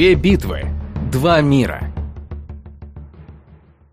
Две битвы. Два мира.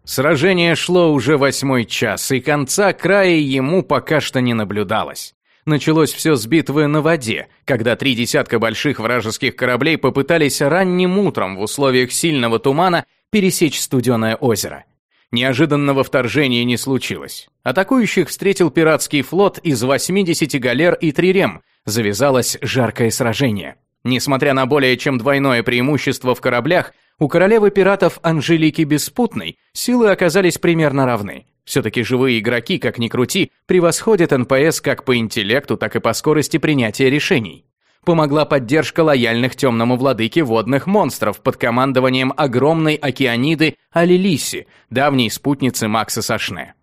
Сражение шло уже восьмой час, и конца края ему пока что не наблюдалось. Началось все с битвы на воде, когда три десятка больших вражеских кораблей попытались ранним утром в условиях сильного тумана пересечь студеное озеро. Неожиданного вторжения не случилось. Атакующих встретил пиратский флот из 80 галер и трирем. Завязалось жаркое сражение. Несмотря на более чем двойное преимущество в кораблях, у королевы пиратов Анжелики Беспутной силы оказались примерно равны. Все-таки живые игроки, как ни крути, превосходят НПС как по интеллекту, так и по скорости принятия решений. Помогла поддержка лояльных темному владыке водных монстров под командованием огромной океаниды Алилиси, давней спутницы Макса Сашне.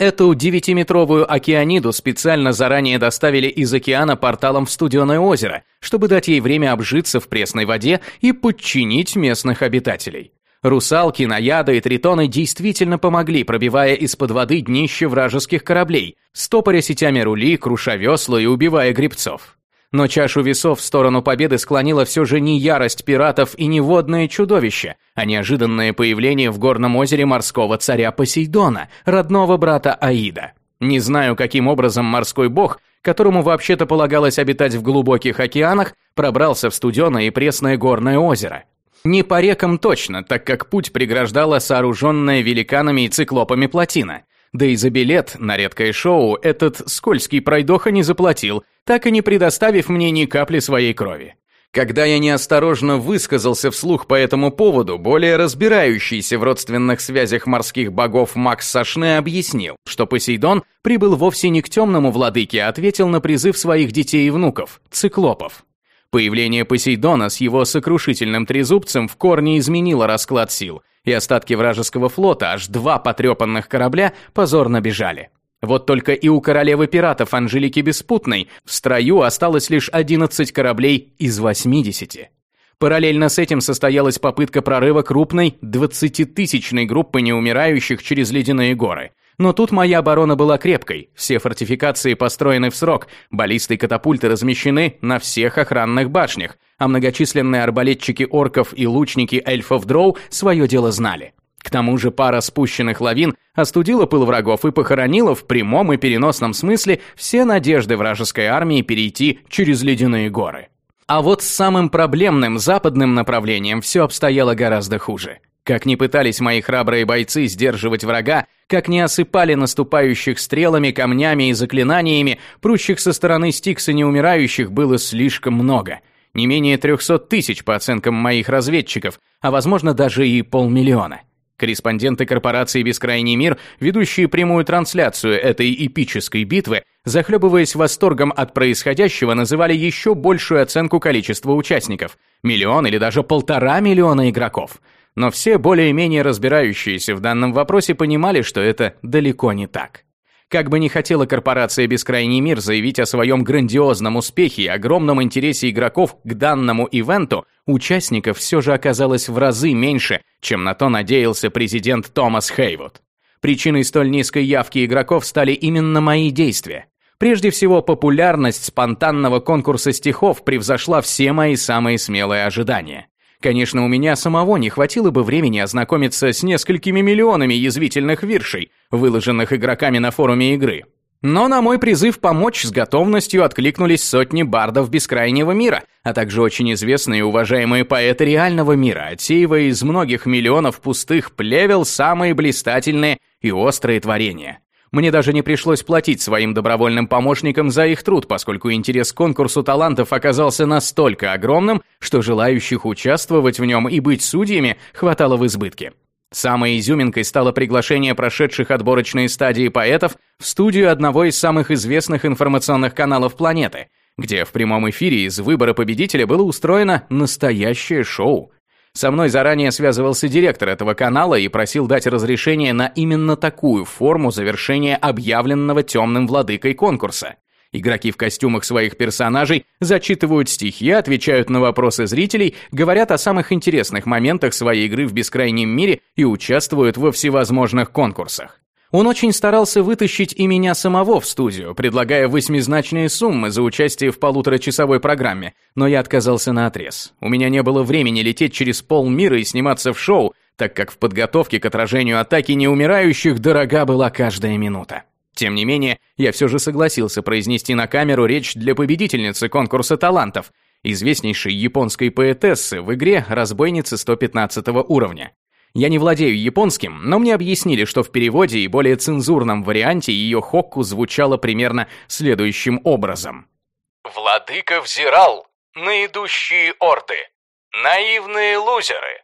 Эту девятиметровую океаниду специально заранее доставили из океана порталом в студеное озеро, чтобы дать ей время обжиться в пресной воде и подчинить местных обитателей. Русалки, наяды и тритоны действительно помогли, пробивая из-под воды днище вражеских кораблей, стопоря сетями рули, круша весла и убивая грибцов. Но чашу весов в сторону победы склонила все же не ярость пиратов и не водное чудовище, а неожиданное появление в горном озере морского царя Посейдона, родного брата Аида. Не знаю, каким образом морской бог, которому вообще-то полагалось обитать в глубоких океанах, пробрался в студеное и пресное горное озеро. Не по рекам точно, так как путь преграждала сооруженная великанами и циклопами плотина. Да и за билет на редкое шоу этот скользкий пройдоха не заплатил, так и не предоставив мне ни капли своей крови. Когда я неосторожно высказался вслух по этому поводу, более разбирающийся в родственных связях морских богов Макс Сашне объяснил, что Посейдон прибыл вовсе не к темному владыке, а ответил на призыв своих детей и внуков – циклопов. Появление Посейдона с его сокрушительным трезубцем в корне изменило расклад сил, и остатки вражеского флота, аж два потрепанных корабля, позорно бежали. Вот только и у королевы пиратов Анжелики Беспутной в строю осталось лишь 11 кораблей из 80. Параллельно с этим состоялась попытка прорыва крупной 20-тысячной группы неумирающих через ледяные горы. Но тут моя оборона была крепкой, все фортификации построены в срок, баллисты и катапульты размещены на всех охранных башнях, а многочисленные арбалетчики орков и лучники эльфов дроу свое дело знали. К тому же пара спущенных лавин остудила пыл врагов и похоронила в прямом и переносном смысле все надежды вражеской армии перейти через ледяные горы. А вот с самым проблемным западным направлением все обстояло гораздо хуже. Как ни пытались мои храбрые бойцы сдерживать врага, как не осыпали наступающих стрелами, камнями и заклинаниями, прущих со стороны Стикса неумирающих было слишком много. Не менее трехсот тысяч по оценкам моих разведчиков, а возможно даже и полмиллиона. Корреспонденты корпорации «Бескрайний мир», ведущие прямую трансляцию этой эпической битвы, захлебываясь восторгом от происходящего, называли еще большую оценку количества участников – миллион или даже полтора миллиона игроков. Но все более-менее разбирающиеся в данном вопросе понимали, что это далеко не так. Как бы ни хотела корпорация «Бескрайний мир» заявить о своем грандиозном успехе и огромном интересе игроков к данному ивенту, участников все же оказалось в разы меньше, чем на то надеялся президент Томас Хейвуд. Причиной столь низкой явки игроков стали именно мои действия. Прежде всего, популярность спонтанного конкурса стихов превзошла все мои самые смелые ожидания. Конечно, у меня самого не хватило бы времени ознакомиться с несколькими миллионами язвительных виршей, выложенных игроками на форуме игры. Но на мой призыв помочь с готовностью откликнулись сотни бардов бескрайнего мира, а также очень известные и уважаемые поэты реального мира, отсеивая из многих миллионов пустых плевел самые блистательные и острые творения. Мне даже не пришлось платить своим добровольным помощникам за их труд, поскольку интерес к конкурсу талантов оказался настолько огромным, что желающих участвовать в нем и быть судьями хватало в избытке. Самой изюминкой стало приглашение прошедших отборочные стадии поэтов в студию одного из самых известных информационных каналов планеты, где в прямом эфире из выбора победителя было устроено настоящее шоу. Со мной заранее связывался директор этого канала и просил дать разрешение на именно такую форму завершения объявленного темным владыкой конкурса. Игроки в костюмах своих персонажей зачитывают стихи, отвечают на вопросы зрителей, говорят о самых интересных моментах своей игры в бескрайнем мире и участвуют во всевозможных конкурсах. Он очень старался вытащить и меня самого в студию, предлагая восьмизначные суммы за участие в полуторачасовой программе, но я отказался на отрез. У меня не было времени лететь через полмира и сниматься в шоу, так как в подготовке к отражению атаки неумирающих дорога была каждая минута. Тем не менее, я все же согласился произнести на камеру речь для победительницы конкурса талантов, известнейшей японской поэтессы в игре «Разбойницы 115 уровня». Я не владею японским, но мне объяснили, что в переводе и более цензурном варианте ее хокку звучало примерно следующим образом. «Владыка взирал на идущие орды. Наивные лузеры.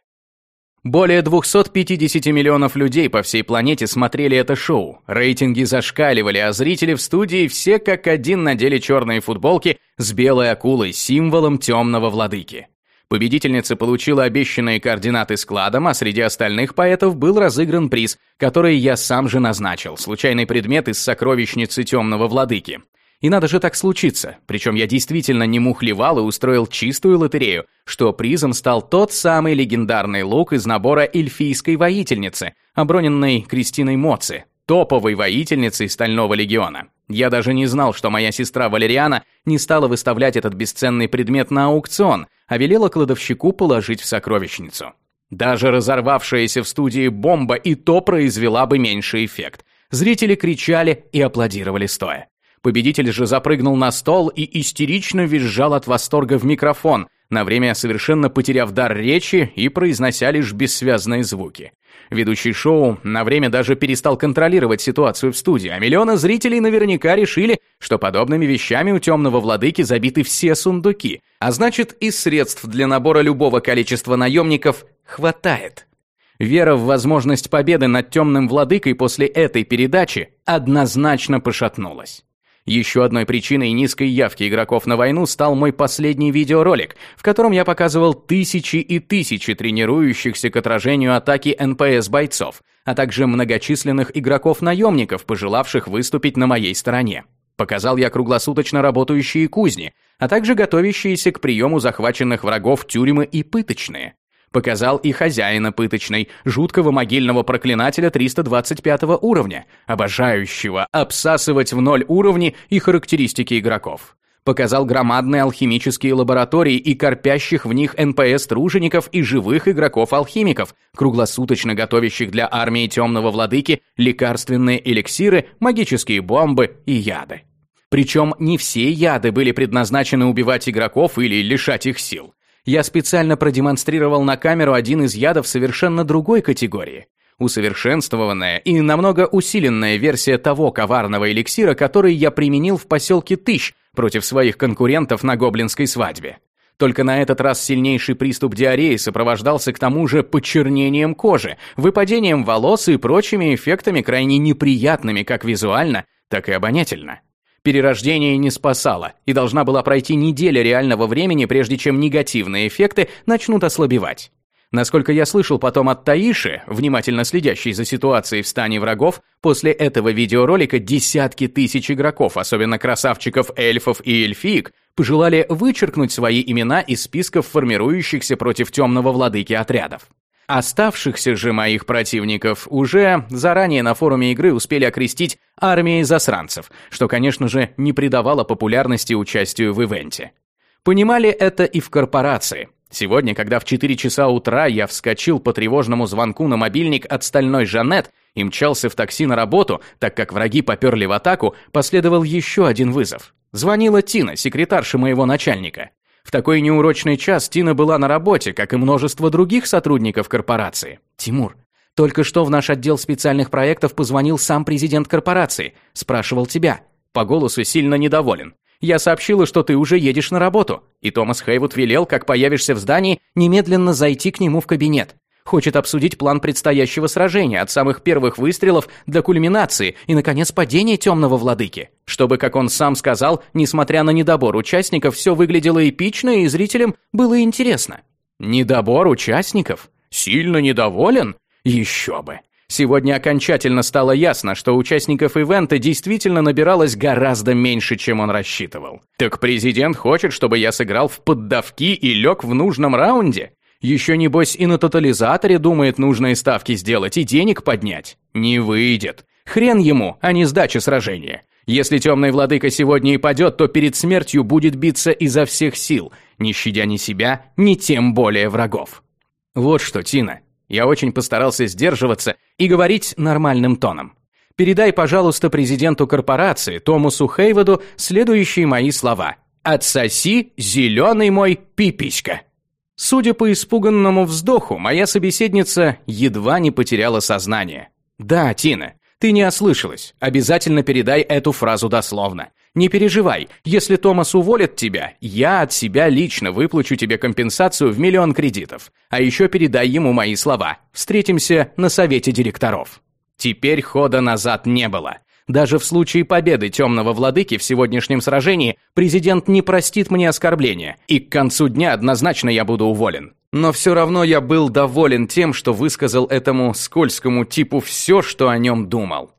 Более 250 миллионов людей по всей планете смотрели это шоу. Рейтинги зашкаливали, а зрители в студии все как один надели черные футболки с белой акулой, символом темного владыки. Победительница получила обещанные координаты складом, а среди остальных поэтов был разыгран приз, который я сам же назначил, случайный предмет из сокровищницы темного владыки. И надо же так случиться, причем я действительно не мухлевал и устроил чистую лотерею, что призом стал тот самый легендарный лук из набора эльфийской воительницы, оброненной Кристиной Моци, топовой воительницей Стального Легиона. Я даже не знал, что моя сестра Валериана не стала выставлять этот бесценный предмет на аукцион, а велела кладовщику положить в сокровищницу. Даже разорвавшаяся в студии бомба и то произвела бы меньший эффект. Зрители кричали и аплодировали стоя. Победитель же запрыгнул на стол и истерично визжал от восторга в микрофон, на время совершенно потеряв дар речи и произнося лишь бессвязные звуки. Ведущий шоу на время даже перестал контролировать ситуацию в студии, а миллионы зрителей наверняка решили, что подобными вещами у темного владыки забиты все сундуки, а значит и средств для набора любого количества наемников хватает. Вера в возможность победы над темным владыкой после этой передачи однозначно пошатнулась. Еще одной причиной низкой явки игроков на войну стал мой последний видеоролик, в котором я показывал тысячи и тысячи тренирующихся к отражению атаки НПС бойцов, а также многочисленных игроков-наемников, пожелавших выступить на моей стороне. Показал я круглосуточно работающие кузни, а также готовящиеся к приему захваченных врагов тюрьмы и пыточные. Показал и хозяина пыточной, жуткого могильного проклинателя 325 уровня, обожающего обсасывать в ноль уровни и характеристики игроков. Показал громадные алхимические лаборатории и корпящих в них НПС-тружеников и живых игроков-алхимиков, круглосуточно готовящих для армии темного владыки лекарственные эликсиры, магические бомбы и яды. Причем не все яды были предназначены убивать игроков или лишать их сил я специально продемонстрировал на камеру один из ядов совершенно другой категории. Усовершенствованная и намного усиленная версия того коварного эликсира, который я применил в поселке Тыщ против своих конкурентов на гоблинской свадьбе. Только на этот раз сильнейший приступ диареи сопровождался к тому же почернением кожи, выпадением волос и прочими эффектами крайне неприятными как визуально, так и обонятельно. Перерождение не спасало, и должна была пройти неделя реального времени, прежде чем негативные эффекты начнут ослабевать. Насколько я слышал потом от Таиши, внимательно следящей за ситуацией в стане врагов, после этого видеоролика десятки тысяч игроков, особенно красавчиков эльфов и эльфиек, пожелали вычеркнуть свои имена из списков формирующихся против темного владыки отрядов. Оставшихся же моих противников уже заранее на форуме игры успели окрестить армией засранцев, что, конечно же, не придавало популярности участию в ивенте. Понимали это и в корпорации. Сегодня, когда в 4 часа утра я вскочил по тревожному звонку на мобильник от стальной Жанет и мчался в такси на работу, так как враги поперли в атаку, последовал еще один вызов. Звонила Тина, секретарша моего начальника. В такой неурочный час Тина была на работе, как и множество других сотрудников корпорации. «Тимур, только что в наш отдел специальных проектов позвонил сам президент корпорации. Спрашивал тебя. По голосу сильно недоволен. Я сообщила, что ты уже едешь на работу. И Томас Хейвуд велел, как появишься в здании, немедленно зайти к нему в кабинет хочет обсудить план предстоящего сражения от самых первых выстрелов до кульминации и, наконец, падения темного владыки. Чтобы, как он сам сказал, несмотря на недобор участников, все выглядело эпично и зрителям было интересно. Недобор участников? Сильно недоволен? Еще бы. Сегодня окончательно стало ясно, что участников ивента действительно набиралось гораздо меньше, чем он рассчитывал. Так президент хочет, чтобы я сыграл в поддавки и лег в нужном раунде? Еще, небось, и на тотализаторе думает нужные ставки сделать и денег поднять. Не выйдет. Хрен ему, а не сдача сражения. Если темный владыка сегодня и падет, то перед смертью будет биться изо всех сил, не щадя ни себя, ни тем более врагов. Вот что, Тина, я очень постарался сдерживаться и говорить нормальным тоном. Передай, пожалуйста, президенту корпорации Томасу Хейводу следующие мои слова. «Отсоси, зеленый мой пиписька». Судя по испуганному вздоху, моя собеседница едва не потеряла сознание. «Да, Тина, ты не ослышалась. Обязательно передай эту фразу дословно. Не переживай, если Томас уволит тебя, я от себя лично выплачу тебе компенсацию в миллион кредитов. А еще передай ему мои слова. Встретимся на совете директоров». Теперь хода назад не было. Даже в случае победы темного владыки в сегодняшнем сражении президент не простит мне оскорбления, и к концу дня однозначно я буду уволен. Но все равно я был доволен тем, что высказал этому скользкому типу все, что о нем думал.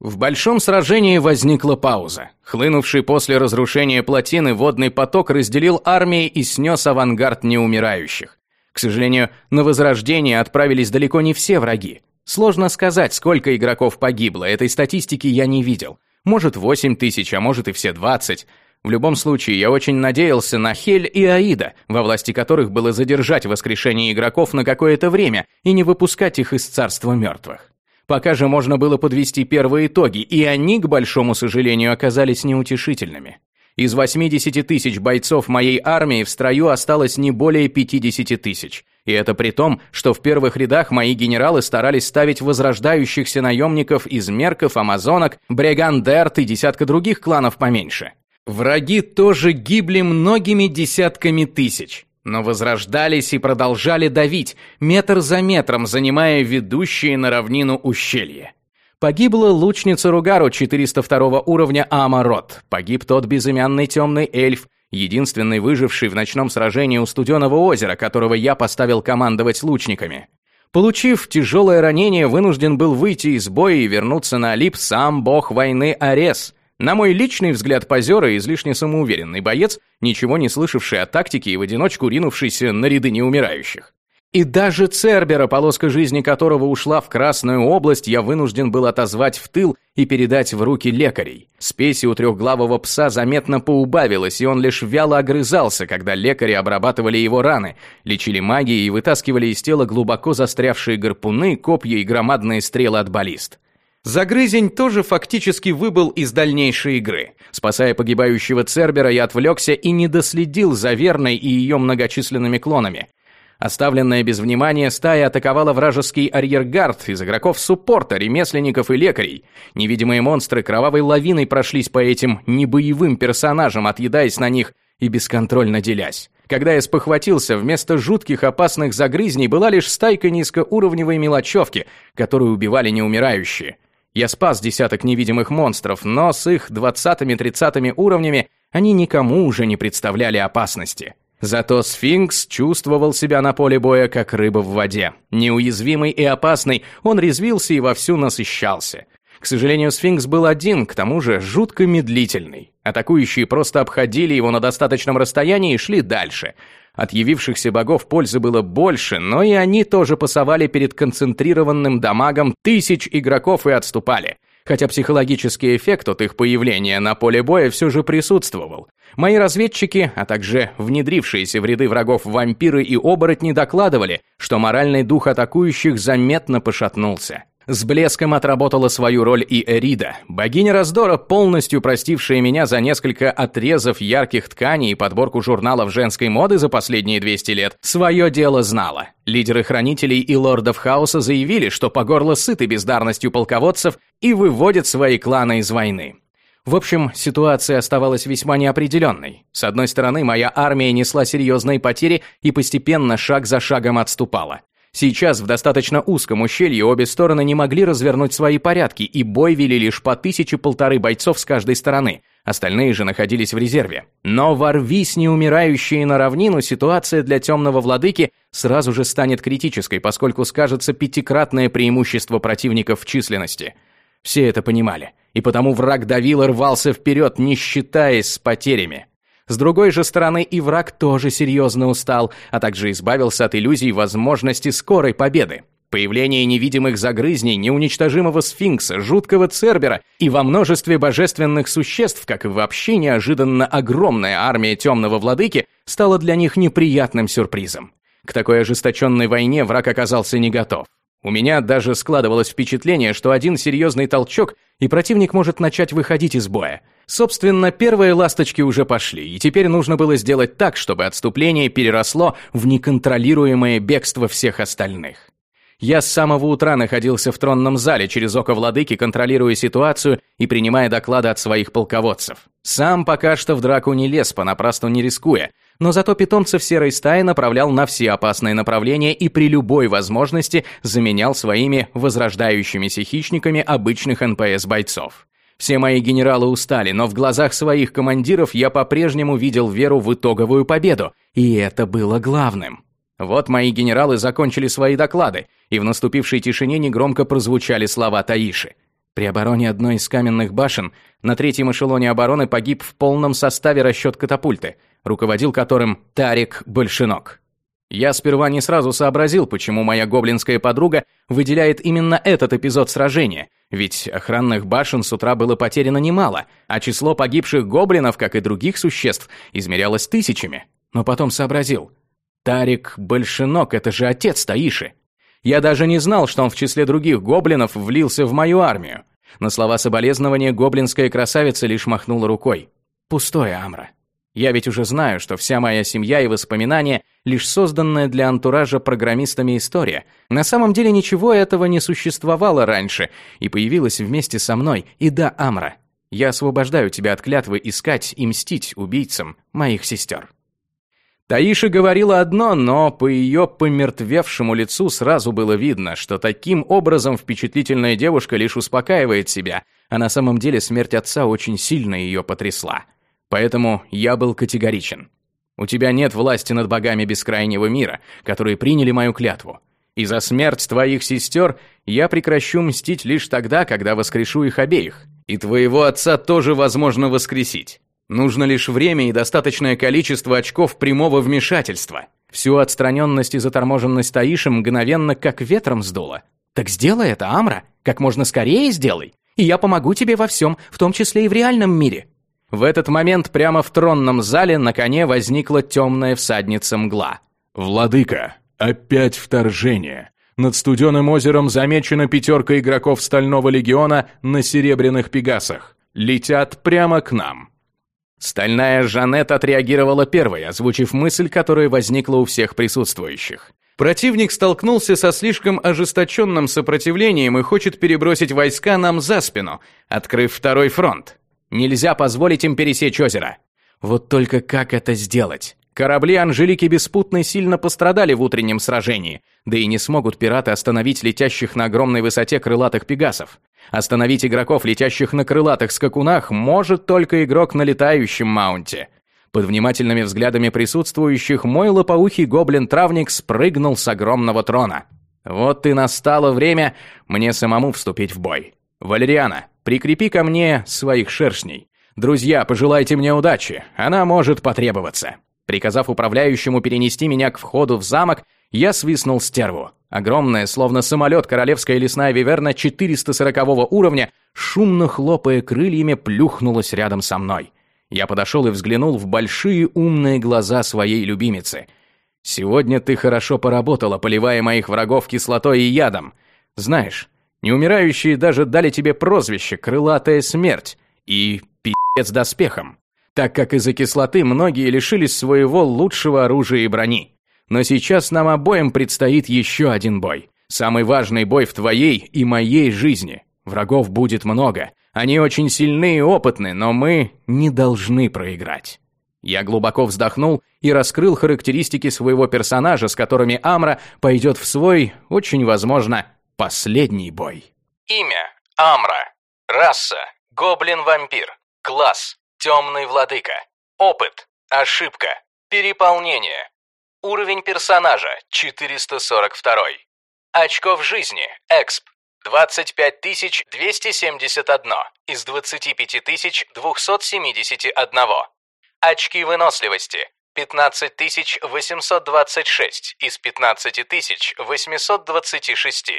В большом сражении возникла пауза. Хлынувший после разрушения плотины водный поток разделил армии и снес авангард неумирающих. К сожалению, на возрождение отправились далеко не все враги. Сложно сказать, сколько игроков погибло, этой статистики я не видел. Может 8 тысяч, а может и все 20. В любом случае, я очень надеялся на Хель и Аида, во власти которых было задержать воскрешение игроков на какое-то время и не выпускать их из царства мертвых. Пока же можно было подвести первые итоги, и они, к большому сожалению, оказались неутешительными. Из 80 тысяч бойцов моей армии в строю осталось не более 50 тысяч. И это при том, что в первых рядах мои генералы старались ставить возрождающихся наемников из мерков, амазонок, бригандерт и десятка других кланов поменьше. Враги тоже гибли многими десятками тысяч, но возрождались и продолжали давить, метр за метром занимая ведущие на равнину ущелье. Погибла лучница Ругару 402 уровня Амарот. Погиб тот безымянный темный эльф, единственный выживший в ночном сражении у Студеного озера, которого я поставил командовать лучниками. Получив тяжелое ранение, вынужден был выйти из боя и вернуться на Олип сам бог войны Арес. На мой личный взгляд позера излишне самоуверенный боец, ничего не слышавший о тактике и в одиночку ринувшийся на ряды неумирающих. И даже Цербера, полоска жизни которого ушла в Красную область, я вынужден был отозвать в тыл и передать в руки лекарей. Спеси у трехглавого пса заметно поубавилось, и он лишь вяло огрызался, когда лекари обрабатывали его раны, лечили магией и вытаскивали из тела глубоко застрявшие гарпуны, копья и громадные стрелы от баллист. Загрызень тоже фактически выбыл из дальнейшей игры. Спасая погибающего Цербера, я отвлекся и не доследил за Верной и ее многочисленными клонами. Оставленная без внимания стая атаковала вражеский арьергард из игроков суппорта, ремесленников и лекарей. Невидимые монстры кровавой лавиной прошлись по этим небоевым персонажам, отъедаясь на них и бесконтрольно делясь. Когда я спохватился, вместо жутких опасных загрызней была лишь стайка низкоуровневой мелочевки, которую убивали неумирающие. Я спас десяток невидимых монстров, но с их двадцатыми-тридцатыми уровнями они никому уже не представляли опасности. Зато сфинкс чувствовал себя на поле боя, как рыба в воде. Неуязвимый и опасный, он резвился и вовсю насыщался. К сожалению, сфинкс был один, к тому же жутко медлительный. Атакующие просто обходили его на достаточном расстоянии и шли дальше. От явившихся богов пользы было больше, но и они тоже пасовали перед концентрированным дамагом тысяч игроков и отступали хотя психологический эффект от их появления на поле боя все же присутствовал. Мои разведчики, а также внедрившиеся в ряды врагов вампиры и оборотни докладывали, что моральный дух атакующих заметно пошатнулся. С блеском отработала свою роль и Эрида, богиня раздора, полностью простившая меня за несколько отрезов ярких тканей и подборку журналов женской моды за последние 200 лет, свое дело знала. Лидеры хранителей и лордов хаоса заявили, что по горло сыты бездарностью полководцев и выводят свои кланы из войны. В общем, ситуация оставалась весьма неопределенной. С одной стороны, моя армия несла серьезные потери и постепенно шаг за шагом отступала. Сейчас в достаточно узком ущелье обе стороны не могли развернуть свои порядки, и бой вели лишь по тысяче-полторы бойцов с каждой стороны. Остальные же находились в резерве. Но ворвись неумирающие на равнину, ситуация для темного владыки сразу же станет критической, поскольку скажется пятикратное преимущество противников в численности. Все это понимали, и потому враг давил и рвался вперед, не считаясь с потерями. С другой же стороны, и враг тоже серьезно устал, а также избавился от иллюзий возможности скорой победы. Появление невидимых загрызней, неуничтожимого сфинкса, жуткого цербера и во множестве божественных существ, как и вообще неожиданно огромная армия темного владыки, стало для них неприятным сюрпризом. К такой ожесточенной войне враг оказался не готов. У меня даже складывалось впечатление, что один серьезный толчок, и противник может начать выходить из боя. Собственно, первые ласточки уже пошли, и теперь нужно было сделать так, чтобы отступление переросло в неконтролируемое бегство всех остальных. Я с самого утра находился в тронном зале через око владыки, контролируя ситуацию и принимая доклады от своих полководцев. Сам пока что в драку не лез, понапрасну не рискуя, но зато питомцев серой стаи направлял на все опасные направления и при любой возможности заменял своими возрождающимися хищниками обычных НПС-бойцов. Все мои генералы устали, но в глазах своих командиров я по-прежнему видел веру в итоговую победу, и это было главным. Вот мои генералы закончили свои доклады, и в наступившей тишине негромко прозвучали слова Таиши. При обороне одной из каменных башен на третьем эшелоне обороны погиб в полном составе расчет катапульты, руководил которым Тарик Большинок. Я сперва не сразу сообразил, почему моя гоблинская подруга выделяет именно этот эпизод сражения, ведь охранных башен с утра было потеряно немало, а число погибших гоблинов, как и других существ, измерялось тысячами. Но потом сообразил, Тарик Большинок — это же отец Таиши. Я даже не знал, что он в числе других гоблинов влился в мою армию. На слова соболезнования гоблинская красавица лишь махнула рукой. Пустое, Амра. Я ведь уже знаю, что вся моя семья и воспоминания — лишь созданная для антуража программистами история. На самом деле ничего этого не существовало раньше и появилось вместе со мной. И да, Амра, я освобождаю тебя от клятвы искать и мстить убийцам моих сестер. Таиша говорила одно, но по ее помертвевшему лицу сразу было видно, что таким образом впечатлительная девушка лишь успокаивает себя, а на самом деле смерть отца очень сильно ее потрясла. Поэтому я был категоричен. У тебя нет власти над богами бескрайнего мира, которые приняли мою клятву. И за смерть твоих сестер я прекращу мстить лишь тогда, когда воскрешу их обеих. И твоего отца тоже возможно воскресить. Нужно лишь время и достаточное количество очков прямого вмешательства. Всю отстраненность и заторможенность Таиши мгновенно как ветром сдуло. Так сделай это, Амра, как можно скорее сделай, и я помогу тебе во всем, в том числе и в реальном мире. В этот момент прямо в тронном зале на коне возникла темная всадница мгла. «Владыка, опять вторжение!» Над студеным озером замечена пятерка игроков Стального Легиона на серебряных пегасах. Летят прямо к нам. Стальная Жанет отреагировала первой, озвучив мысль, которая возникла у всех присутствующих. Противник столкнулся со слишком ожесточенным сопротивлением и хочет перебросить войска нам за спину, открыв второй фронт. Нельзя позволить им пересечь озеро. Вот только как это сделать? Корабли Анжелики Беспутной сильно пострадали в утреннем сражении, да и не смогут пираты остановить летящих на огромной высоте крылатых пегасов. Остановить игроков, летящих на крылатых скакунах, может только игрок на летающем маунте. Под внимательными взглядами присутствующих мой лопоухий гоблин-травник спрыгнул с огромного трона. Вот и настало время мне самому вступить в бой. Валериана, прикрепи ко мне своих шершней. Друзья, пожелайте мне удачи, она может потребоваться. Приказав управляющему перенести меня к входу в замок, я свистнул стерву. Огромная, словно самолет, королевская лесная виверна 440 уровня, шумно хлопая крыльями, плюхнулась рядом со мной. Я подошел и взглянул в большие умные глаза своей любимицы. «Сегодня ты хорошо поработала, поливая моих врагов кислотой и ядом. Знаешь, неумирающие даже дали тебе прозвище «Крылатая смерть» и «Пи***ц доспехом» так как из-за кислоты многие лишились своего лучшего оружия и брони. Но сейчас нам обоим предстоит еще один бой. Самый важный бой в твоей и моей жизни. Врагов будет много. Они очень сильны и опытны, но мы не должны проиграть. Я глубоко вздохнул и раскрыл характеристики своего персонажа, с которыми Амра пойдет в свой, очень возможно, последний бой. Имя – Амра. Раса – гоблин-вампир. Класс Темный владыка. Опыт. Ошибка. Переполнение. Уровень персонажа 442. Очков жизни. Эксп. 25271 из 25271. Очки выносливости. 15826 из 15826.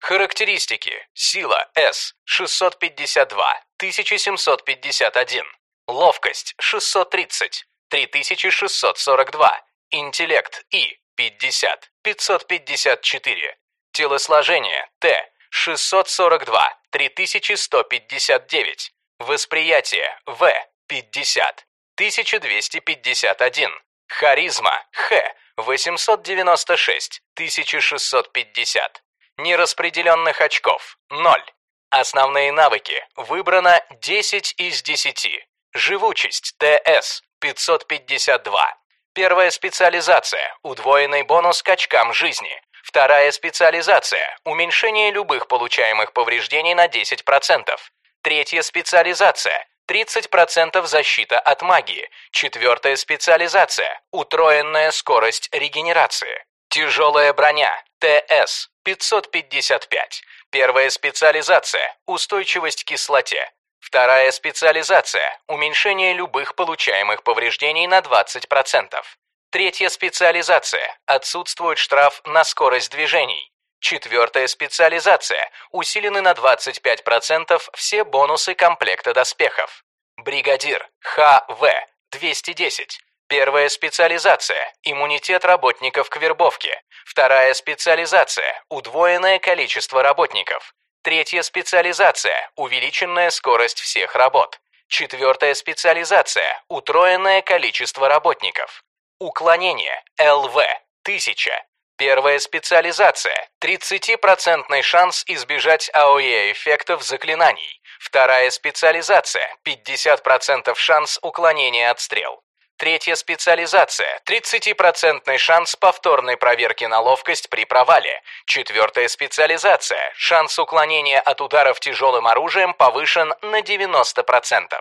Характеристики. Сила S 652, 1751. Ловкость 630, 3642. Интеллект И 50, 554. Телосложение Т 642, 3159. Восприятие В 50, 1251. Харизма Х 896, 1650. Нераспределенных очков – 0. Основные навыки выбрано 10 из 10. Живучесть ТС 552. Первая специализация – удвоенный бонус к очкам жизни. Вторая специализация – уменьшение любых получаемых повреждений на 10%. Третья специализация – 30% защита от магии. Четвертая специализация – утроенная скорость регенерации. Тяжелая броня ТС 555. Первая специализация – устойчивость к кислоте. Вторая специализация – уменьшение любых получаемых повреждений на 20%. Третья специализация – отсутствует штраф на скорость движений. Четвертая специализация – усилены на 25% все бонусы комплекта доспехов. Бригадир ХВ 210. Первая специализация – иммунитет работников к вербовке. Вторая специализация – удвоенное количество работников. Третья специализация – увеличенная скорость всех работ. Четвертая специализация – утроенное количество работников. Уклонение ЛВ – 1000. Первая специализация – 30% шанс избежать АОЕ-эффектов заклинаний. Вторая специализация – 50% шанс уклонения от стрел. Третья специализация – 30% шанс повторной проверки на ловкость при провале. Четвертая специализация – шанс уклонения от ударов тяжелым оружием повышен на 90%.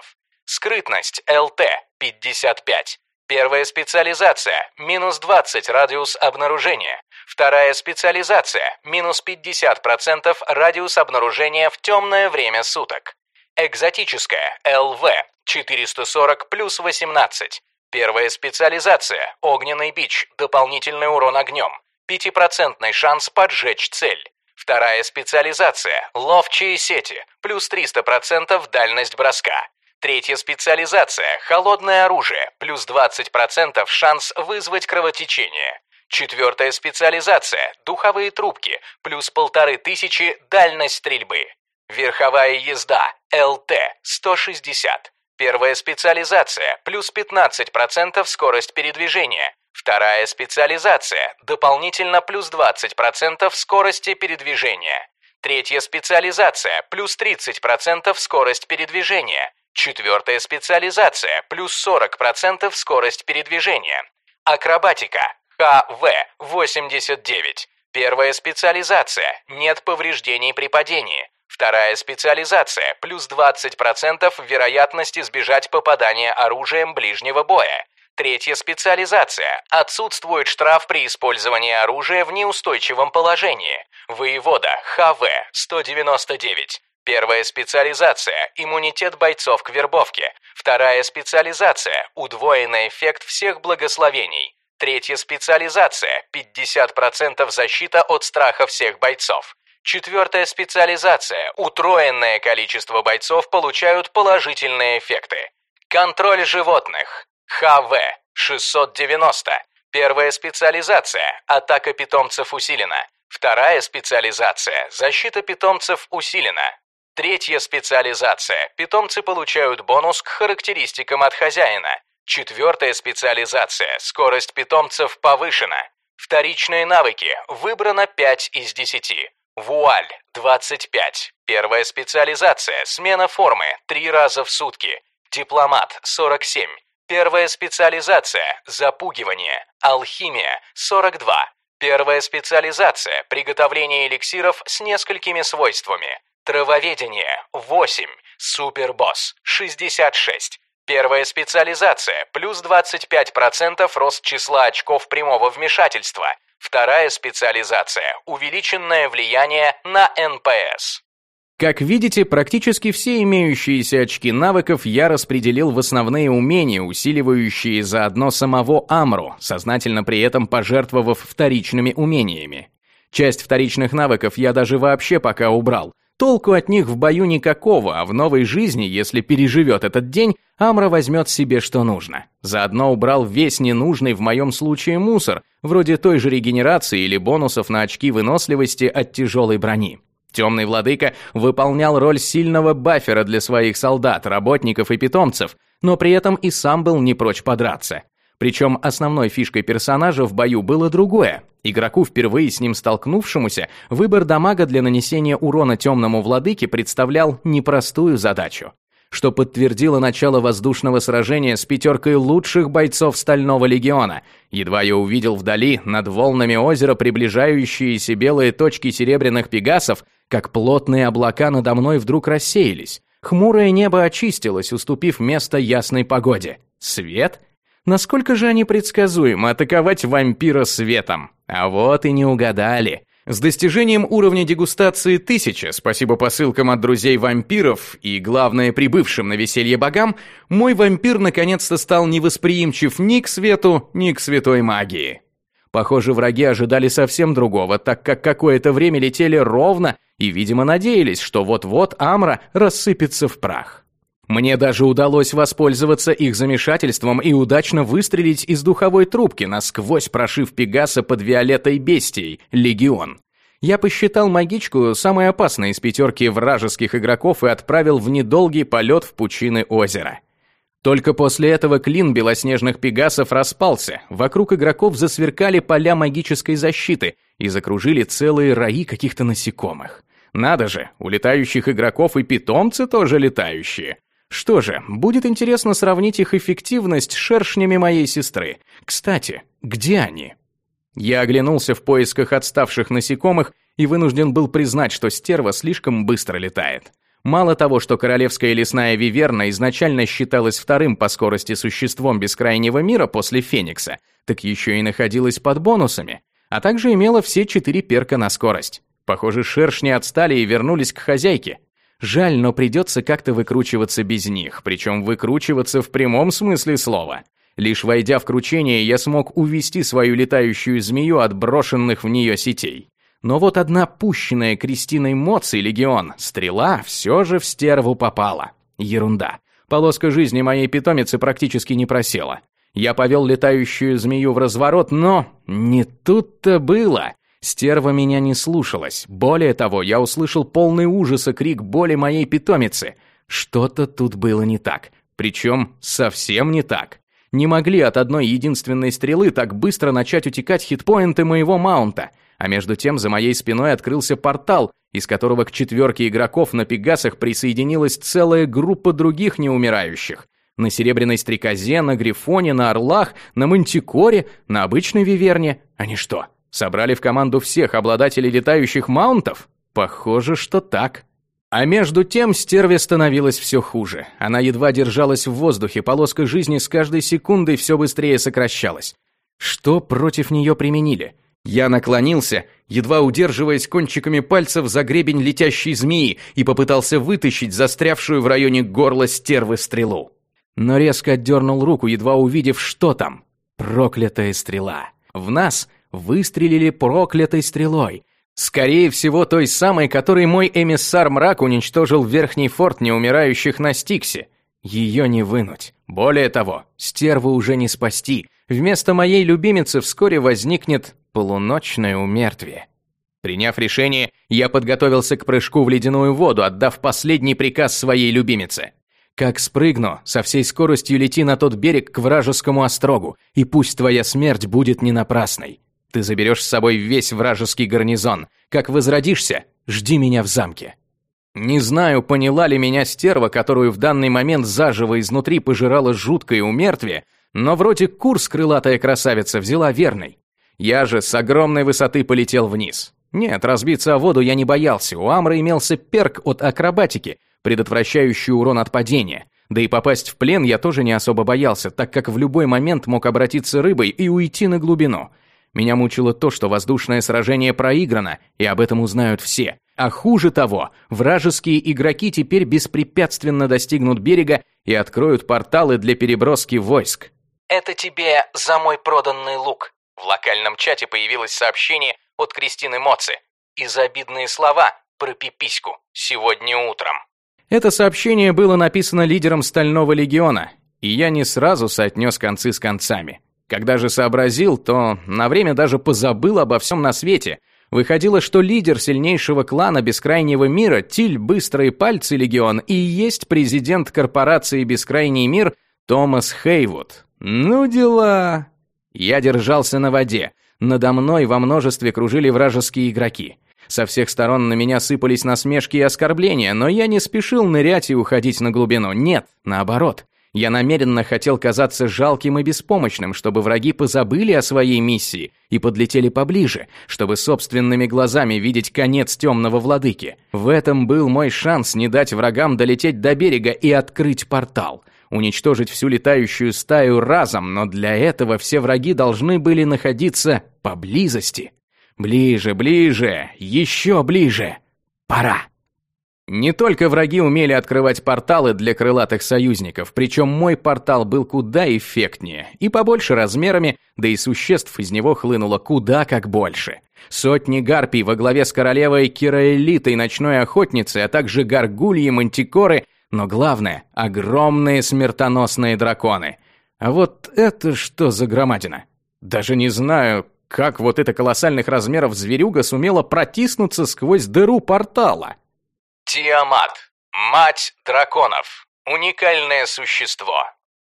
Скрытность ЛТ – 55. Первая специализация – минус 20 радиус обнаружения. Вторая специализация – минус 50% радиус обнаружения в темное время суток. Экзотическая ЛВ – 440 плюс 18. Первая специализация – огненный бич, дополнительный урон огнем, 5% шанс поджечь цель. Вторая специализация – ловчие сети, плюс 300% дальность броска. Третья специализация – холодное оружие, плюс 20% шанс вызвать кровотечение. Четвертая специализация – духовые трубки, плюс полторы тысячи дальность стрельбы. Верховая езда, ЛТ, 160. Первая специализация – плюс 15% скорость передвижения. Вторая специализация – дополнительно плюс 20% скорости передвижения. Третья специализация – плюс 30% скорость передвижения. Четвертая специализация – плюс 40% скорость передвижения. Акробатика – ХВ-89. Первая специализация – нет повреждений при падении. Вторая специализация – плюс 20% вероятность избежать попадания оружием ближнего боя. Третья специализация – отсутствует штраф при использовании оружия в неустойчивом положении. Воевода ХВ-199. Первая специализация – иммунитет бойцов к вербовке. Вторая специализация – удвоенный эффект всех благословений. Третья специализация – 50% защита от страха всех бойцов. Четвертая специализация. Утроенное количество бойцов получают положительные эффекты. Контроль животных. ХВ 690. Первая специализация. Атака питомцев усилена. Вторая специализация. Защита питомцев усилена. Третья специализация. Питомцы получают бонус к характеристикам от хозяина. Четвертая специализация. Скорость питомцев повышена. Вторичные навыки. Выбрано 5 из 10. Вуаль 25. Первая специализация. Смена формы 3 раза в сутки. Дипломат 47. Первая специализация. Запугивание. Алхимия 42. Первая специализация. Приготовление эликсиров с несколькими свойствами. Травоведение 8. Супербосс 66. Первая специализация. Плюс 25% рост числа очков прямого вмешательства. Вторая специализация – увеличенное влияние на НПС. Как видите, практически все имеющиеся очки навыков я распределил в основные умения, усиливающие заодно самого Амру, сознательно при этом пожертвовав вторичными умениями. Часть вторичных навыков я даже вообще пока убрал. Толку от них в бою никакого, а в новой жизни, если переживет этот день, Амра возьмет себе что нужно. Заодно убрал весь ненужный в моем случае мусор, вроде той же регенерации или бонусов на очки выносливости от тяжелой брони. Темный владыка выполнял роль сильного бафера для своих солдат, работников и питомцев, но при этом и сам был не прочь подраться. Причем основной фишкой персонажа в бою было другое. Игроку, впервые с ним столкнувшемуся, выбор дамага для нанесения урона темному владыке представлял непростую задачу что подтвердило начало воздушного сражения с пятеркой лучших бойцов Стального Легиона. Едва я увидел вдали, над волнами озера, приближающиеся белые точки серебряных пегасов, как плотные облака надо мной вдруг рассеялись. Хмурое небо очистилось, уступив место ясной погоде. Свет? Насколько же они предсказуемы атаковать вампира светом? А вот и не угадали. С достижением уровня дегустации 1000, спасибо посылкам от друзей-вампиров и, главное, прибывшим на веселье богам, мой вампир наконец-то стал невосприимчив ни к свету, ни к святой магии. Похоже, враги ожидали совсем другого, так как какое-то время летели ровно и, видимо, надеялись, что вот-вот Амра рассыпется в прах. Мне даже удалось воспользоваться их замешательством и удачно выстрелить из духовой трубки, насквозь прошив Пегаса под Виолеттой Бестией, Легион. Я посчитал магичку самой опасной из пятерки вражеских игроков и отправил в недолгий полет в пучины озера. Только после этого клин белоснежных пегасов распался, вокруг игроков засверкали поля магической защиты и закружили целые раи каких-то насекомых. Надо же, у летающих игроков и питомцы тоже летающие. Что же, будет интересно сравнить их эффективность с шершнями моей сестры. Кстати, где они? Я оглянулся в поисках отставших насекомых и вынужден был признать, что стерва слишком быстро летает. Мало того, что королевская лесная виверна изначально считалась вторым по скорости существом бескрайнего мира после Феникса, так еще и находилась под бонусами, а также имела все четыре перка на скорость. Похоже, шершни отстали и вернулись к хозяйке. Жаль, но придется как-то выкручиваться без них, причем выкручиваться в прямом смысле слова. Лишь войдя в кручение, я смог увести свою летающую змею от брошенных в нее сетей. Но вот одна пущенная Кристиной Моци легион, стрела, все же в стерву попала. Ерунда. Полоска жизни моей питомицы практически не просела. Я повел летающую змею в разворот, но не тут-то было. Стерва меня не слушалась. Более того, я услышал полный ужаса крик боли моей питомицы. Что-то тут было не так. Причем совсем не так. Не могли от одной единственной стрелы так быстро начать утекать хитпоинты моего маунта. А между тем за моей спиной открылся портал, из которого к четверке игроков на Пегасах присоединилась целая группа других неумирающих. На Серебряной Стрекозе, на Грифоне, на Орлах, на Мантикоре, на обычной Виверне. Они что, Собрали в команду всех обладателей летающих маунтов? Похоже, что так. А между тем стерве становилось все хуже. Она едва держалась в воздухе, полоска жизни с каждой секундой все быстрее сокращалась. Что против нее применили? Я наклонился, едва удерживаясь кончиками пальцев за гребень летящей змеи и попытался вытащить застрявшую в районе горла стервы стрелу. Но резко отдернул руку, едва увидев, что там. Проклятая стрела. В нас выстрелили проклятой стрелой. Скорее всего, той самой, которой мой эмиссар Мрак уничтожил верхний форт неумирающих на Стиксе. Ее не вынуть. Более того, стерву уже не спасти. Вместо моей любимицы вскоре возникнет полуночное умертвие. Приняв решение, я подготовился к прыжку в ледяную воду, отдав последний приказ своей любимице. Как спрыгну, со всей скоростью лети на тот берег к вражескому острогу, и пусть твоя смерть будет не напрасной. Ты заберешь с собой весь вражеский гарнизон. Как возродишься, жди меня в замке. Не знаю, поняла ли меня стерва, которую в данный момент заживо изнутри пожирала жуткое умертвие, но вроде курс крылатая красавица взяла верный. Я же с огромной высоты полетел вниз. Нет, разбиться о воду я не боялся, у Амры имелся перк от акробатики, предотвращающий урон от падения. Да и попасть в плен я тоже не особо боялся, так как в любой момент мог обратиться рыбой и уйти на глубину – Меня мучило то, что воздушное сражение проиграно, и об этом узнают все. А хуже того, вражеские игроки теперь беспрепятственно достигнут берега и откроют порталы для переброски войск. Это тебе за мой проданный лук. В локальном чате появилось сообщение от Кристины Моци. И за обидные слова про пипиську сегодня утром. Это сообщение было написано лидером Стального Легиона, и я не сразу соотнес концы с концами. Когда же сообразил, то на время даже позабыл обо всем на свете. Выходило, что лидер сильнейшего клана Бескрайнего мира, Тиль Быстрые Пальцы Легион, и есть президент корпорации Бескрайний мир Томас Хейвуд. Ну дела. Я держался на воде. Надо мной во множестве кружили вражеские игроки. Со всех сторон на меня сыпались насмешки и оскорбления, но я не спешил нырять и уходить на глубину. Нет, наоборот. Я намеренно хотел казаться жалким и беспомощным, чтобы враги позабыли о своей миссии и подлетели поближе, чтобы собственными глазами видеть конец темного владыки. В этом был мой шанс не дать врагам долететь до берега и открыть портал. Уничтожить всю летающую стаю разом, но для этого все враги должны были находиться поблизости. Ближе, ближе, еще ближе. Пора. Не только враги умели открывать порталы для крылатых союзников, причем мой портал был куда эффектнее и побольше размерами, да и существ из него хлынуло куда как больше. Сотни гарпий во главе с королевой Кираэлитой ночной охотницей, а также гаргульи, мантикоры, но главное — огромные смертоносные драконы. А вот это что за громадина? Даже не знаю, как вот эта колоссальных размеров зверюга сумела протиснуться сквозь дыру портала. Тиамат. Мать драконов. Уникальное существо.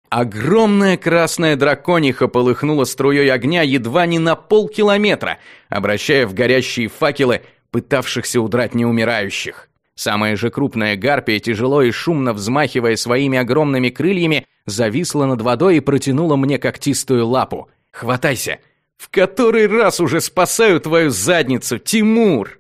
Огромная красная дракониха полыхнула струей огня едва не на полкилометра, обращая в горящие факелы пытавшихся удрать неумирающих. Самая же крупная гарпия, тяжело и шумно взмахивая своими огромными крыльями, зависла над водой и протянула мне когтистую лапу. «Хватайся! В который раз уже спасаю твою задницу, Тимур!»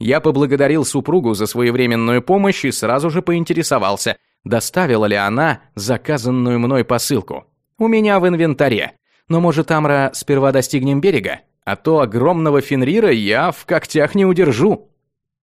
Я поблагодарил супругу за своевременную помощь и сразу же поинтересовался, доставила ли она заказанную мной посылку. У меня в инвентаре. Но, может, Амра, сперва достигнем берега? А то огромного Фенрира я в когтях не удержу.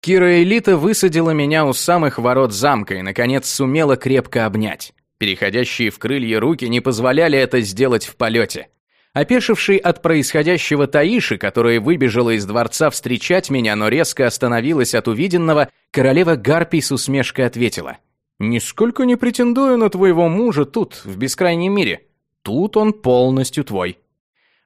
Кира Элита высадила меня у самых ворот замка и, наконец, сумела крепко обнять. Переходящие в крылья руки не позволяли это сделать в полете. Опешивший от происходящего Таиши, которая выбежала из дворца встречать меня, но резко остановилась от увиденного, королева Гарпий с усмешкой ответила. «Нисколько не претендую на твоего мужа тут, в бескрайнем мире. Тут он полностью твой».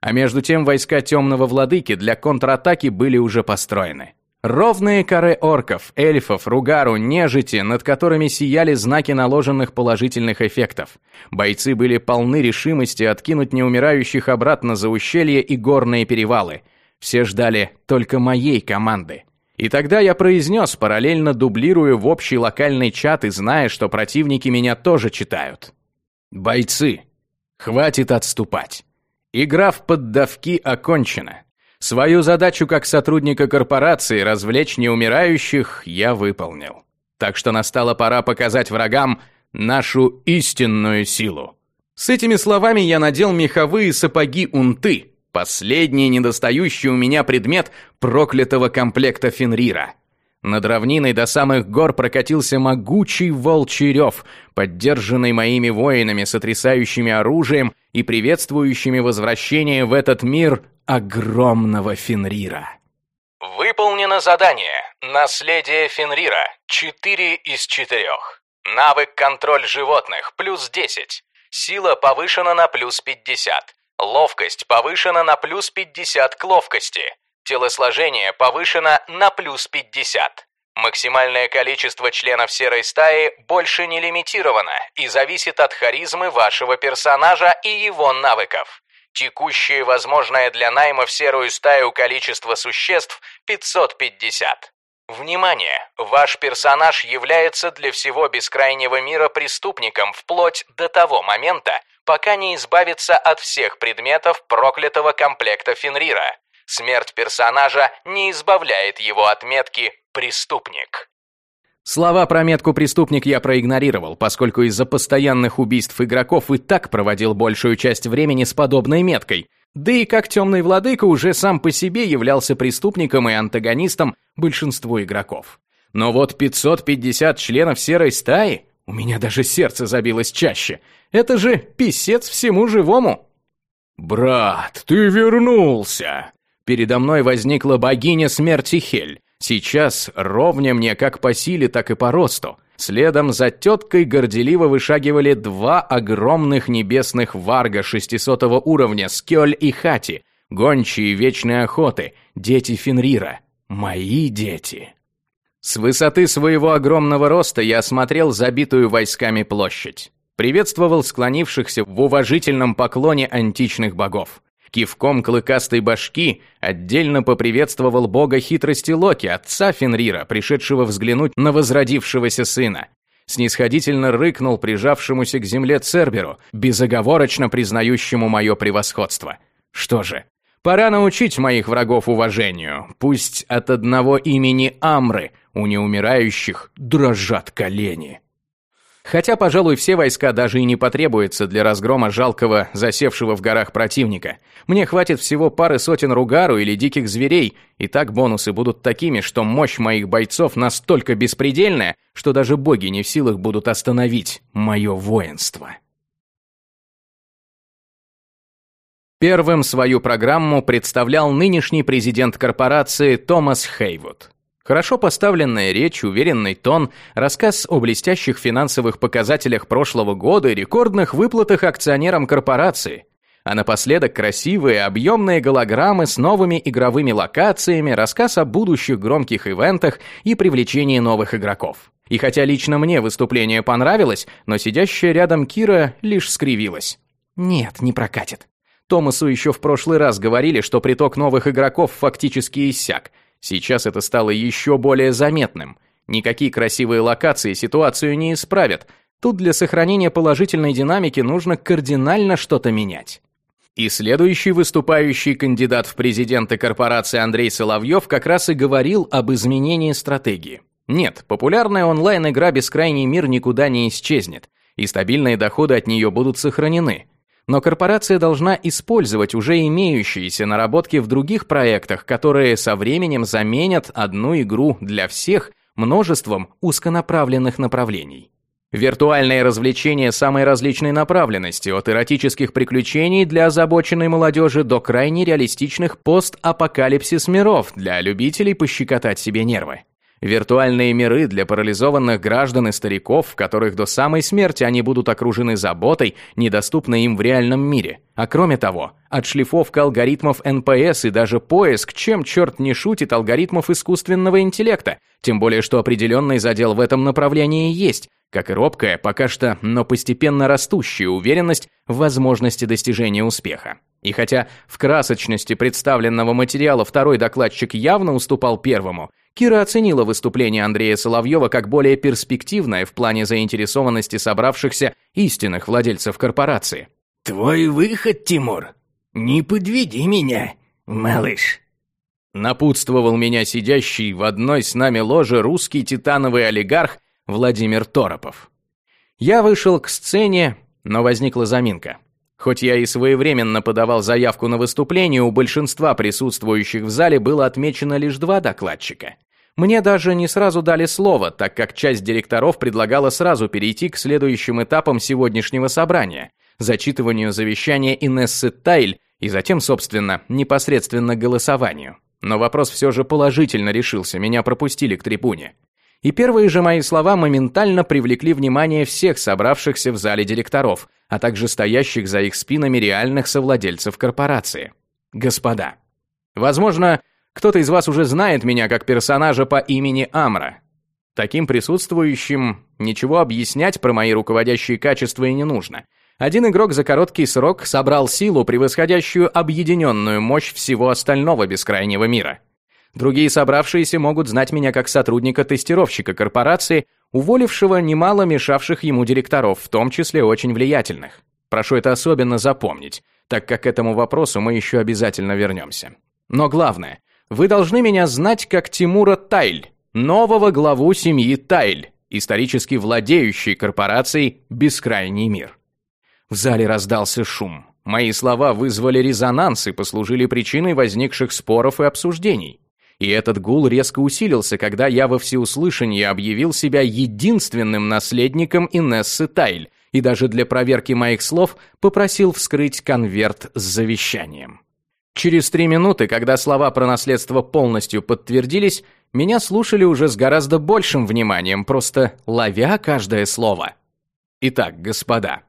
А между тем войска темного владыки для контратаки были уже построены. Ровные коры орков, эльфов, ругару, нежити, над которыми сияли знаки наложенных положительных эффектов. Бойцы были полны решимости откинуть неумирающих обратно за ущелье и горные перевалы. Все ждали только моей команды. И тогда я произнес, параллельно дублируя в общий локальный чат и зная, что противники меня тоже читают. «Бойцы, хватит отступать. Игра в поддавки окончена. Свою задачу как сотрудника корпорации развлечь неумирающих я выполнил. Так что настала пора показать врагам нашу истинную силу. С этими словами я надел меховые сапоги унты, последний недостающий у меня предмет проклятого комплекта Фенрира. Над равниной до самых гор прокатился могучий волчий рев, поддержанный моими воинами, сотрясающими оружием и приветствующими возвращение в этот мир огромного Фенрира. Выполнено задание «Наследие Фенрира» 4 из 4. Навык «Контроль животных» плюс 10. Сила повышена на плюс 50. Ловкость повышена на плюс 50 к ловкости. Телосложение повышено на плюс 50. Максимальное количество членов серой стаи больше не лимитировано и зависит от харизмы вашего персонажа и его навыков. Текущее возможное для найма в серую стаю количество существ 550. Внимание! Ваш персонаж является для всего бескрайнего мира преступником вплоть до того момента, пока не избавится от всех предметов проклятого комплекта Фенрира. Смерть персонажа не избавляет его от метки «преступник». Слова про метку «преступник» я проигнорировал, поскольку из-за постоянных убийств игроков и так проводил большую часть времени с подобной меткой. Да и как темный владыка уже сам по себе являлся преступником и антагонистом большинству игроков. Но вот 550 членов серой стаи, у меня даже сердце забилось чаще, это же писец всему живому. «Брат, ты вернулся!» Передо мной возникла богиня смерти Хель. Сейчас ровня мне как по силе, так и по росту. Следом за теткой горделиво вышагивали два огромных небесных варга 600 уровня, Скёль и Хати, гончие вечной охоты, дети Фенрира. Мои дети. С высоты своего огромного роста я осмотрел забитую войсками площадь. Приветствовал склонившихся в уважительном поклоне античных богов. Кивком клыкастой башки отдельно поприветствовал бога хитрости Локи, отца Фенрира, пришедшего взглянуть на возродившегося сына. Снисходительно рыкнул прижавшемуся к земле Церберу, безоговорочно признающему мое превосходство. Что же, пора научить моих врагов уважению. Пусть от одного имени Амры у неумирающих дрожат колени. Хотя, пожалуй, все войска даже и не потребуются для разгрома жалкого, засевшего в горах противника. Мне хватит всего пары сотен ругару или диких зверей, и так бонусы будут такими, что мощь моих бойцов настолько беспредельная, что даже боги не в силах будут остановить мое воинство. Первым свою программу представлял нынешний президент корпорации Томас Хейвуд. Хорошо поставленная речь, уверенный тон, рассказ о блестящих финансовых показателях прошлого года и рекордных выплатах акционерам корпорации. А напоследок красивые, объемные голограммы с новыми игровыми локациями, рассказ о будущих громких ивентах и привлечении новых игроков. И хотя лично мне выступление понравилось, но сидящая рядом Кира лишь скривилась. Нет, не прокатит. Томасу еще в прошлый раз говорили, что приток новых игроков фактически иссяк – Сейчас это стало еще более заметным. Никакие красивые локации ситуацию не исправят. Тут для сохранения положительной динамики нужно кардинально что-то менять. И следующий выступающий кандидат в президенты корпорации Андрей Соловьев как раз и говорил об изменении стратегии. Нет, популярная онлайн-игра «Бескрайний мир» никуда не исчезнет, и стабильные доходы от нее будут сохранены но корпорация должна использовать уже имеющиеся наработки в других проектах, которые со временем заменят одну игру для всех множеством узконаправленных направлений. Виртуальные развлечения самой различной направленности, от эротических приключений для озабоченной молодежи до крайне реалистичных постапокалипсис миров для любителей пощекотать себе нервы. Виртуальные миры для парализованных граждан и стариков, в которых до самой смерти они будут окружены заботой, недоступной им в реальном мире. А кроме того, отшлифовка алгоритмов НПС и даже поиск, чем черт не шутит алгоритмов искусственного интеллекта, тем более что определенный задел в этом направлении есть, как и робкая, пока что, но постепенно растущая уверенность в возможности достижения успеха. И хотя в красочности представленного материала второй докладчик явно уступал первому, Кира оценила выступление Андрея Соловьева как более перспективное в плане заинтересованности собравшихся истинных владельцев корпорации. «Твой выход, Тимур? Не подведи меня, малыш!» Напутствовал меня сидящий в одной с нами ложе русский титановый олигарх Владимир Торопов. Я вышел к сцене, но возникла заминка. Хоть я и своевременно подавал заявку на выступление, у большинства присутствующих в зале было отмечено лишь два докладчика. Мне даже не сразу дали слово, так как часть директоров предлагала сразу перейти к следующим этапам сегодняшнего собрания – зачитыванию завещания Инессы Тайль и затем, собственно, непосредственно голосованию. Но вопрос все же положительно решился, меня пропустили к трибуне. И первые же мои слова моментально привлекли внимание всех собравшихся в зале директоров, а также стоящих за их спинами реальных совладельцев корпорации. Господа, возможно, кто-то из вас уже знает меня как персонажа по имени Амра. Таким присутствующим ничего объяснять про мои руководящие качества и не нужно. Один игрок за короткий срок собрал силу, превосходящую объединенную мощь всего остального бескрайнего мира. Другие собравшиеся могут знать меня как сотрудника-тестировщика корпорации, уволившего немало мешавших ему директоров, в том числе очень влиятельных. Прошу это особенно запомнить, так как к этому вопросу мы еще обязательно вернемся. Но главное, вы должны меня знать как Тимура Тайль, нового главу семьи Тайль, исторически владеющей корпорацией «Бескрайний мир». В зале раздался шум. Мои слова вызвали резонанс и послужили причиной возникших споров и обсуждений. И этот гул резко усилился, когда я во всеуслышание объявил себя единственным наследником Инессы Тайль, и даже для проверки моих слов попросил вскрыть конверт с завещанием. Через три минуты, когда слова про наследство полностью подтвердились, меня слушали уже с гораздо большим вниманием, просто ловя каждое слово. Итак, господа,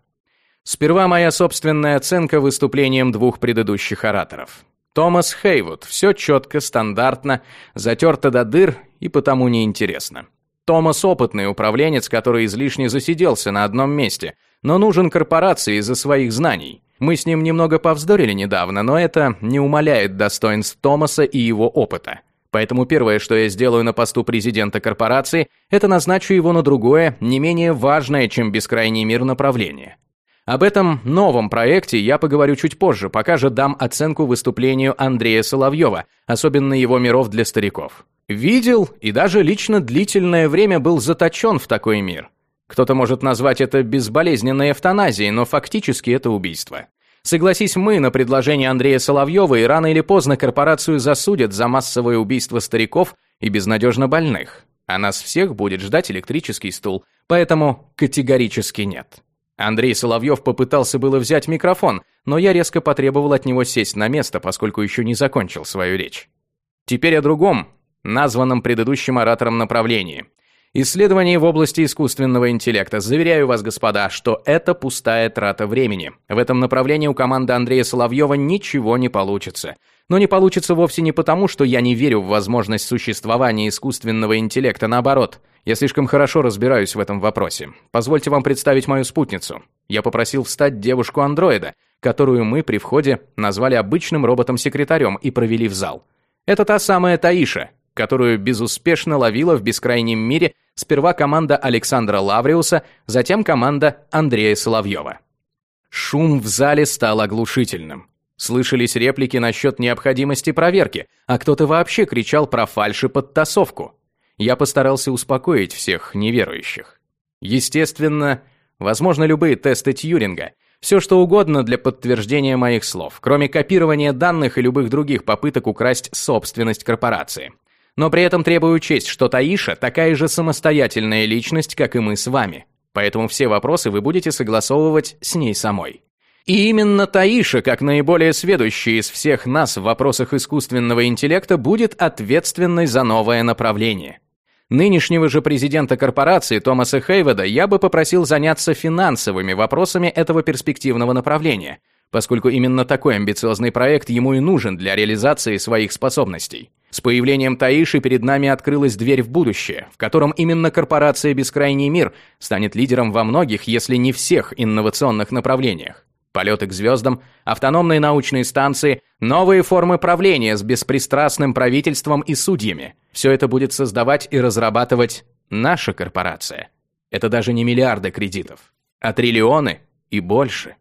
сперва моя собственная оценка выступлением двух предыдущих ораторов. Томас Хейвуд, все четко, стандартно, затерто до дыр и потому неинтересно. Томас опытный управленец, который излишне засиделся на одном месте, но нужен корпорации из-за своих знаний. Мы с ним немного повздорили недавно, но это не умаляет достоинств Томаса и его опыта. Поэтому первое, что я сделаю на посту президента корпорации, это назначу его на другое, не менее важное, чем бескрайний мир направление. Об этом новом проекте я поговорю чуть позже, пока же дам оценку выступлению Андрея Соловьева, особенно его миров для стариков. Видел и даже лично длительное время был заточен в такой мир. Кто-то может назвать это безболезненной эвтаназией, но фактически это убийство. Согласись мы на предложение Андрея Соловьева, и рано или поздно корпорацию засудят за массовое убийство стариков и безнадежно больных. А нас всех будет ждать электрический стул, поэтому категорически нет. Андрей Соловьев попытался было взять микрофон, но я резко потребовал от него сесть на место, поскольку еще не закончил свою речь. Теперь о другом, названном предыдущим оратором направлении. Исследования в области искусственного интеллекта. Заверяю вас, господа, что это пустая трата времени. В этом направлении у команды Андрея Соловьева ничего не получится. Но не получится вовсе не потому, что я не верю в возможность существования искусственного интеллекта, наоборот. Я слишком хорошо разбираюсь в этом вопросе. Позвольте вам представить мою спутницу. Я попросил встать девушку-андроида, которую мы при входе назвали обычным роботом-секретарем и провели в зал. Это та самая Таиша, которую безуспешно ловила в бескрайнем мире сперва команда Александра Лавриуса, затем команда Андрея Соловьева. Шум в зале стал оглушительным. Слышались реплики насчет необходимости проверки, а кто-то вообще кричал про фальшь и подтасовку. Я постарался успокоить всех неверующих. Естественно, возможно любые тесты Тьюринга, все что угодно для подтверждения моих слов, кроме копирования данных и любых других попыток украсть собственность корпорации. Но при этом требую учесть, что Таиша такая же самостоятельная личность, как и мы с вами. Поэтому все вопросы вы будете согласовывать с ней самой. И именно Таиша, как наиболее сведущая из всех нас в вопросах искусственного интеллекта, будет ответственной за новое направление. Нынешнего же президента корпорации Томаса Хейведа я бы попросил заняться финансовыми вопросами этого перспективного направления, поскольку именно такой амбициозный проект ему и нужен для реализации своих способностей. С появлением Таиши перед нами открылась дверь в будущее, в котором именно корпорация «Бескрайний мир» станет лидером во многих, если не всех инновационных направлениях. Полеты к звездам, автономные научные станции, новые формы правления с беспристрастным правительством и судьями. Все это будет создавать и разрабатывать наша корпорация. Это даже не миллиарды кредитов, а триллионы и больше.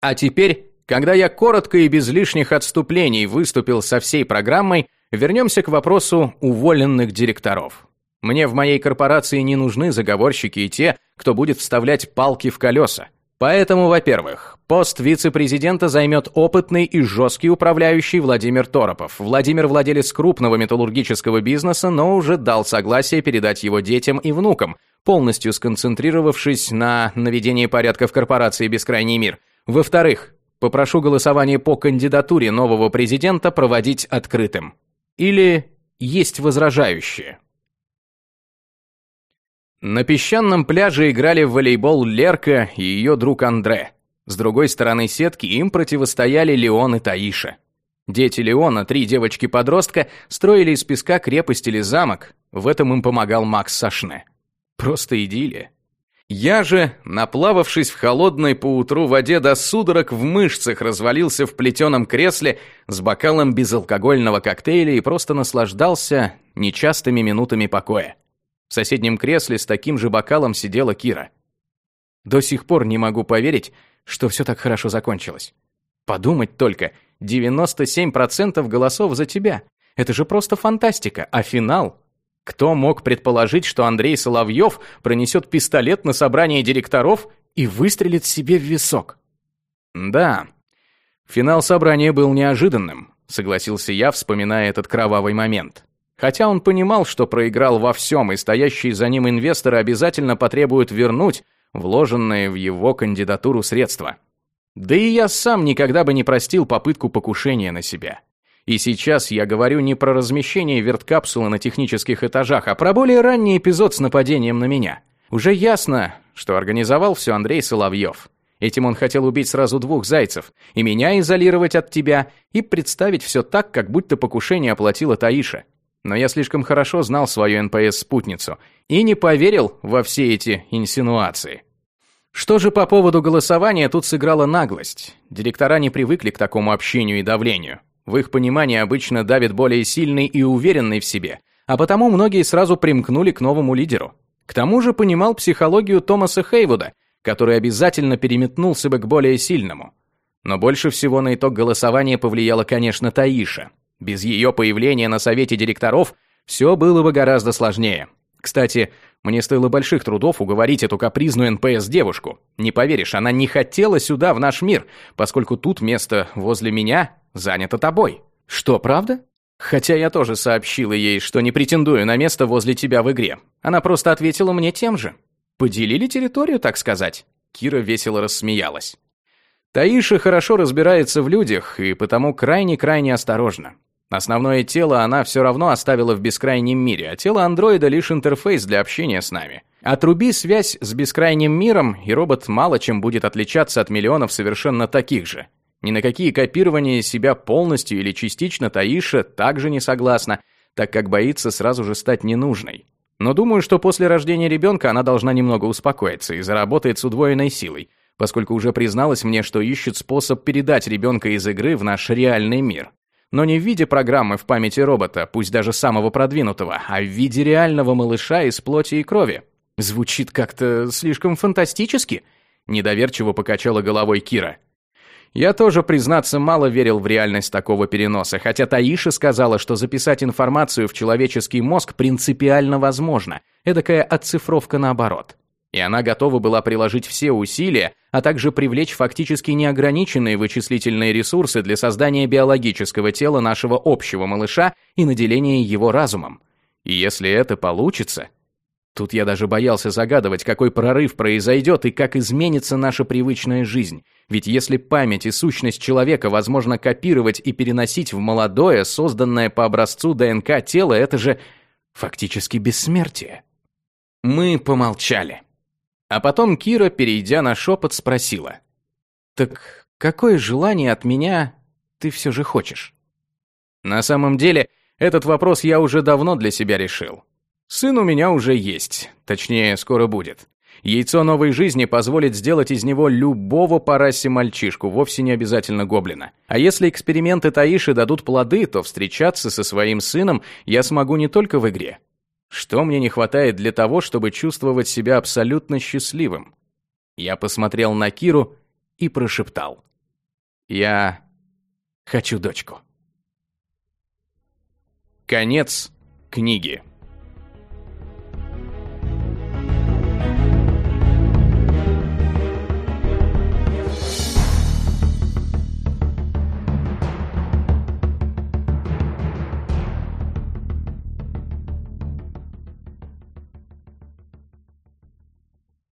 А теперь, когда я коротко и без лишних отступлений выступил со всей программой, Вернемся к вопросу уволенных директоров. Мне в моей корпорации не нужны заговорщики и те, кто будет вставлять палки в колеса. Поэтому, во-первых, пост вице-президента займет опытный и жесткий управляющий Владимир Торопов. Владимир владелец крупного металлургического бизнеса, но уже дал согласие передать его детям и внукам, полностью сконцентрировавшись на наведении порядка в корпорации «Бескрайний мир». Во-вторых, попрошу голосование по кандидатуре нового президента проводить открытым. Или есть возражающие? На песчаном пляже играли в волейбол Лерка и ее друг Андре. С другой стороны сетки им противостояли Леон и Таиша. Дети Леона, три девочки-подростка, строили из песка крепость или замок. В этом им помогал Макс Сашне. Просто идиллия. Я же, наплававшись в холодной поутру воде до судорог в мышцах, развалился в плетеном кресле с бокалом безалкогольного коктейля и просто наслаждался нечастыми минутами покоя. В соседнем кресле с таким же бокалом сидела Кира. До сих пор не могу поверить, что все так хорошо закончилось. Подумать только, 97% голосов за тебя. Это же просто фантастика, а финал кто мог предположить, что Андрей Соловьев пронесет пистолет на собрание директоров и выстрелит себе в висок? Да, Финал собрания был неожиданным, согласился я, вспоминая этот кровавый момент. Хотя он понимал, что проиграл во всем, и стоящие за ним инвесторы обязательно потребуют вернуть вложенные в его кандидатуру средства. Да и я сам никогда бы не простил попытку покушения на себя. И сейчас я говорю не про размещение верткапсулы на технических этажах, а про более ранний эпизод с нападением на меня. Уже ясно, что организовал все Андрей Соловьев. Этим он хотел убить сразу двух зайцев, и меня изолировать от тебя, и представить все так, как будто покушение оплатила Таиша. Но я слишком хорошо знал свою НПС-спутницу и не поверил во все эти инсинуации. Что же по поводу голосования тут сыграла наглость. Директора не привыкли к такому общению и давлению. В их понимании обычно давит более сильный и уверенный в себе, а потому многие сразу примкнули к новому лидеру. К тому же понимал психологию Томаса Хейвуда, который обязательно переметнулся бы к более сильному. Но больше всего на итог голосования повлияла, конечно, Таиша. Без ее появления на совете директоров все было бы гораздо сложнее. Кстати, мне стоило больших трудов уговорить эту капризную НПС-девушку. Не поверишь, она не хотела сюда, в наш мир, поскольку тут место возле меня занято тобой. Что, правда? Хотя я тоже сообщила ей, что не претендую на место возле тебя в игре. Она просто ответила мне тем же. Поделили территорию, так сказать. Кира весело рассмеялась. Таиша хорошо разбирается в людях и потому крайне-крайне осторожна. Основное тело она все равно оставила в бескрайнем мире, а тело андроида лишь интерфейс для общения с нами. Отруби связь с бескрайним миром, и робот мало чем будет отличаться от миллионов совершенно таких же. Ни на какие копирования себя полностью или частично Таиша также не согласна, так как боится сразу же стать ненужной. Но думаю, что после рождения ребенка она должна немного успокоиться и заработает с удвоенной силой, поскольку уже призналась мне, что ищет способ передать ребенка из игры в наш реальный мир но не в виде программы в памяти робота, пусть даже самого продвинутого, а в виде реального малыша из плоти и крови. Звучит как-то слишком фантастически, недоверчиво покачала головой Кира. Я тоже, признаться, мало верил в реальность такого переноса, хотя Таиша сказала, что записать информацию в человеческий мозг принципиально возможно, эдакая оцифровка наоборот. И она готова была приложить все усилия, а также привлечь фактически неограниченные вычислительные ресурсы для создания биологического тела нашего общего малыша и наделения его разумом. И если это получится... Тут я даже боялся загадывать, какой прорыв произойдет и как изменится наша привычная жизнь. Ведь если память и сущность человека возможно копировать и переносить в молодое, созданное по образцу ДНК тело, это же фактически бессмертие. Мы помолчали. А потом Кира, перейдя на шепот, спросила. «Так какое желание от меня ты все же хочешь?» На самом деле, этот вопрос я уже давно для себя решил. Сын у меня уже есть, точнее, скоро будет. Яйцо новой жизни позволит сделать из него любого по расе мальчишку, вовсе не обязательно гоблина. А если эксперименты Таиши дадут плоды, то встречаться со своим сыном я смогу не только в игре, что мне не хватает для того, чтобы чувствовать себя абсолютно счастливым? Я посмотрел на Киру и прошептал. Я хочу дочку. Конец книги.